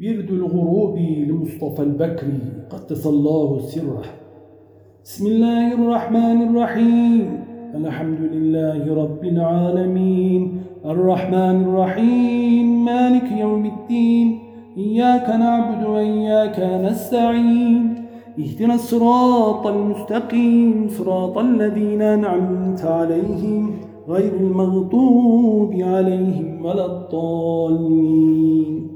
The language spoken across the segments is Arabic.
ورد الغروب لمصطفى البكري قدس الله سره. بسم الله الرحمن الرحيم. الحمد لله رب العالمين. الرحمن الرحيم. مالك يوم الدين. إياك نعبد وإياك نستعين. اهدنا الصراط المستقيم. صراط الذين أنعمت عليهم. غير المغضوب عليهم ولا الضالين.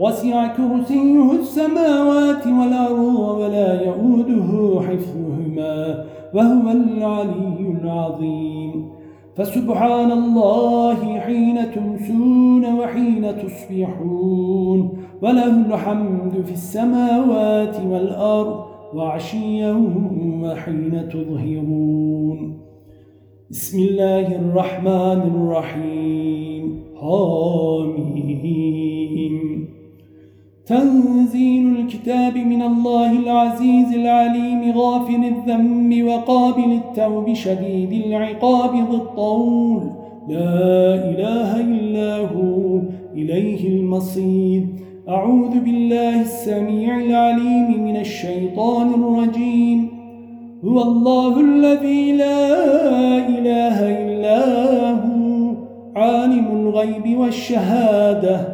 وسع كرسيه السماوات والأرض ولا يؤوده حفظهما وهو العلي العظيم. فسبحان الله حين تمسون وحين تصبحون وله الحمد في السماوات والأرض وعشيا وحين تظهرون. بسم الله الرحمن الرحيم. حامين تنزيل الكتاب من الله العزيز العليم غافل الذنب وقابل التوب شديد العقاب ذي الطول. لا إله إلا هو إليه المصير. أعوذ بالله السميع العليم من الشيطان الرجيم. هو الله الذي لا إله إلا هو عالم الغيب والشهادة.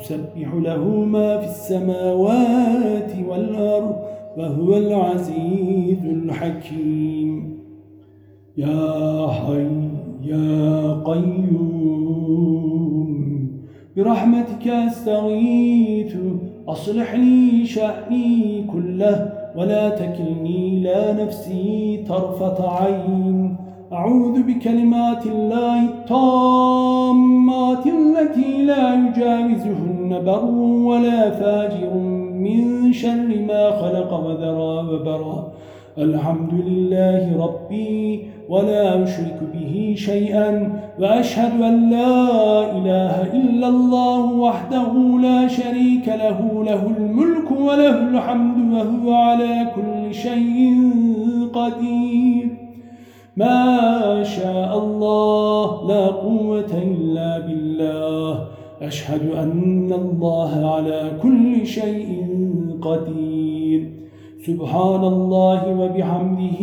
يسبح له ما في السماوات والأرض وهو العزيز الحكيم. يا حي يا قيوم برحمتك أستغيث أصلح لي شأني كله ولا تكلني إلى نفسي طرفة عين. أعوذ بكلمات الله الطامات التي لا يجاوزهن بر ولا فاجر من شر ما خلق وذرى وبرى. الحمد لله ربي ولا أشرك به شيئا وأشهد أن لا إله إلا الله وحده لا شريك له له الملك وله الحمد وهو على كل شيء قدير. ما شاء الله لا قوة إلا بالله. أشهد أن الله على كل شيء قدير. سبحان الله وبحمده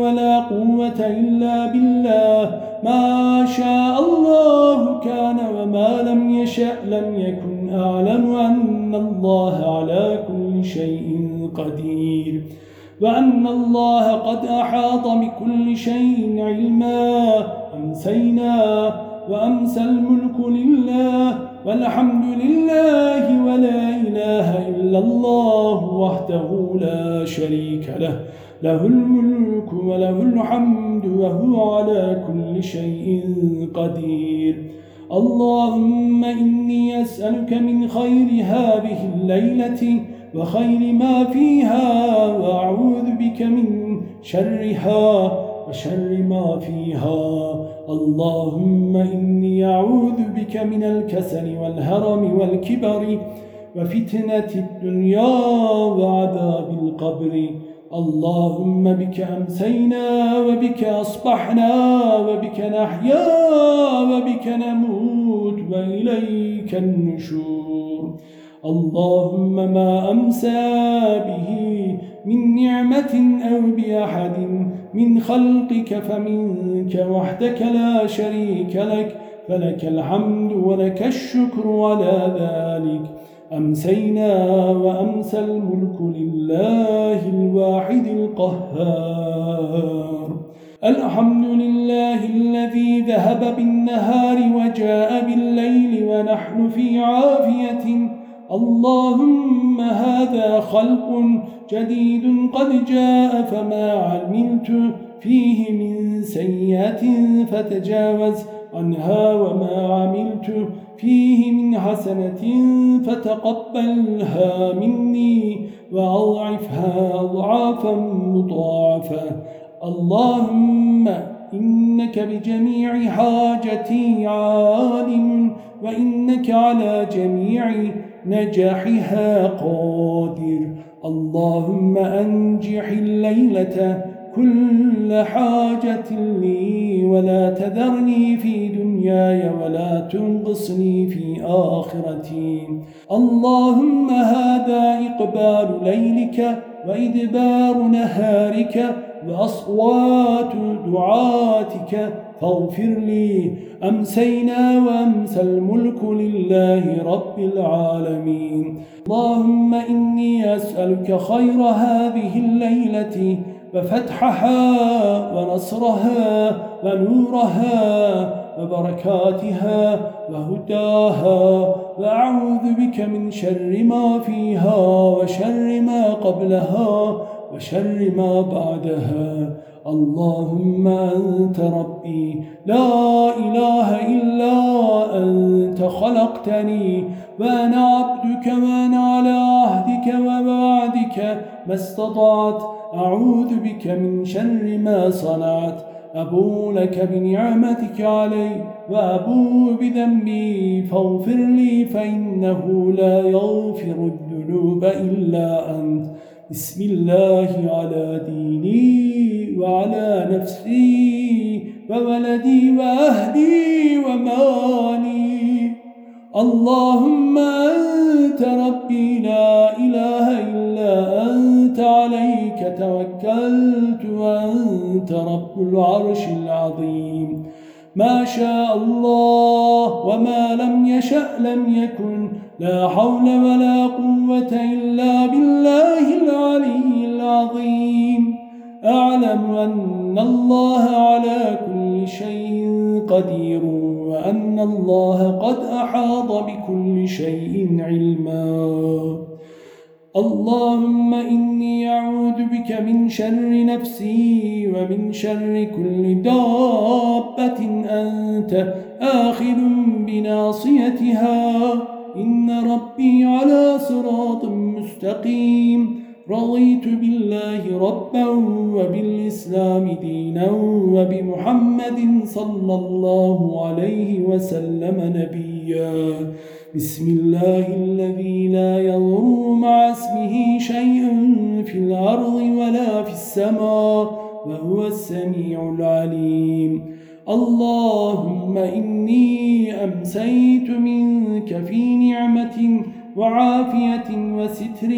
ولا قوة إلا بالله. ما شاء الله كان وما لم يشأ لم يكن أعلم أن الله على كل شيء قدير. وأن الله قد أحاط بكل شيء علما. أمسينا وأمسى الملك لله والحمد لله ولا إله إلا الله وحده لا شريك له. له الملك وله الحمد وهو على كل شيء قدير. اللهم إني أسألك من خير هذه الليلة وخير ما فيها وأعوذ بك من شرها وشر ما فيها. اللهم إني أعوذ بك من الكسل والهرم والكبر وفتنة الدنيا وعذاب القبر. اللهم بك أمسينا وبك أصبحنا وبك نحيا وبك نموت وإليك النشور. اللهم ما أمسى به من نعمة أو بأحد من خلقك فمنك وحدك لا شريك لك فلك الحمد ولك الشكر على ذلك. أمسينا وأمسى الملك لله الواحد القهار. الحمد لله الذي ذهب بالنهار وجاء بالليل ونحن في عافية. اللهم هذا خلق جديد قد جاء فما عملت فيه من سيئة فتجاوز عنها وما عملت فيه من حسنة فتقبلها مني وأضعفها أضعافا مضاعفة. اللهم إنك بجميع حاجتي عالم وإنك على جميع نجاحها قادر. اللهم أنجح الليلة كل حاجة لي ولا تذرني في دنياي ولا تنقصني في آخرتي. اللهم هذا إقبال ليلك وإدبار نهارك وأصوات دعاتك فاغفر لي أمسينا وأمسى الملك لله رب العالمين. اللهم إني أسألك خير هذه الليلة وفتحها ونصرها ونورها وبركاتها وهداها. وأعوذ بك من شر ما فيها وشر ما قبلها وشر ما بعدها. اللهم أنت ربي لا إله إلا أنت خلقتني وأنا عبدك وأنا على عهدك ووعدك ما استطعت. أعوذ بك من شر ما صنعت. أبو لك بنعمتك علي وأبو بذنبي فاغفر لي فإنه لا يغفر الذنوب إلا أنت. بسم الله على ديني وعلى نفسي وولدي وأهلي ومالي. اللهم أنت ربي لا إله إلا أنت عليك توكلت وأنت رب العرش العظيم. ما شاء الله وما لم يشأ لم يكن لا حول ولا قوة إلا بالله العلي العظيم. أعلم أن الله على كل شيء قدير وأن الله قد أحاط بكل شيء علما. اللهم إني بك من شر نفسي ومن شر كل دابة أنت آخذ بناصيتها إن ربي على صراط مستقيم رضيت بالله ربا وبالإسلام دينا وبمحمد صلى الله عليه وسلم نبيا. بسم الله الذي لا يضر مع اسمه شيء في الأرض ولا في السماء وهو السميع العليم. اللهم إني أمسيت منك في نعمة وعافية وستر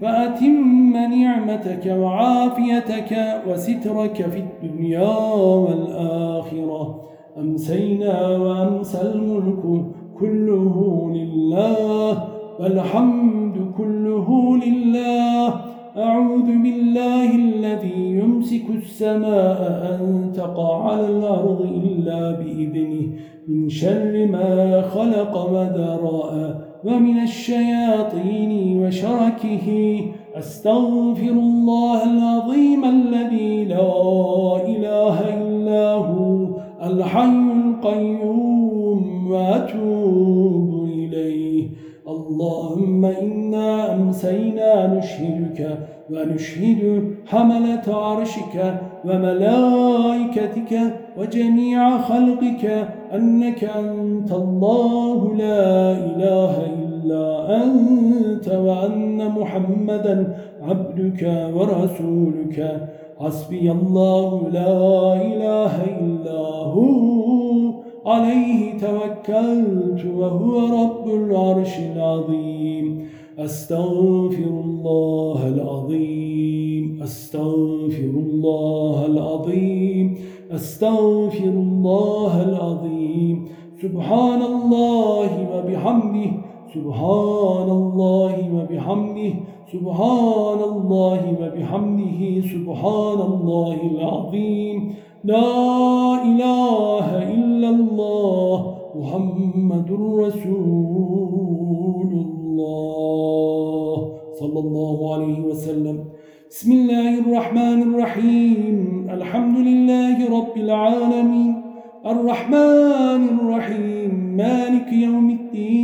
فأتم نعمتك وعافيتك وسترك في الدنيا والآخرة. أمسينا وأمسى الملك كله لله والحمد كله لله. أعوذ بالله الذي يمسك السماء أن تقع على الأرض إلا بإذنه من شر ما خلق وذراء ومن الشياطين وشركه أستغفر الله العظيم الذي لا إله إلا هو الحي القيوم وأتوب إليه. اللهم إنا أمسينا نشهدك ونشهد حملة عرشك وملائكتك وجميع خلقك أنك أنت الله لا إله إلا أنت وأن محمدا عبدك ورسولك. حسبي الله لا إله إلا هو. عليه توكلت وهو رب العرش العظيم. أستغفر الله العظيم. أستغفر الله العظيم. أستغفر الله العظيم. سبحان الله وبحمده. سبحان الله وبحمده سبحان الله وبحمده سبحان الله العظيم. لا إله إلا الله محمد رسول الله صلى الله عليه وسلم. بسم الله الرحمن الرحيم. الحمد لله رب العالمين. الرحمن الرحيم. مالك يوم الدين.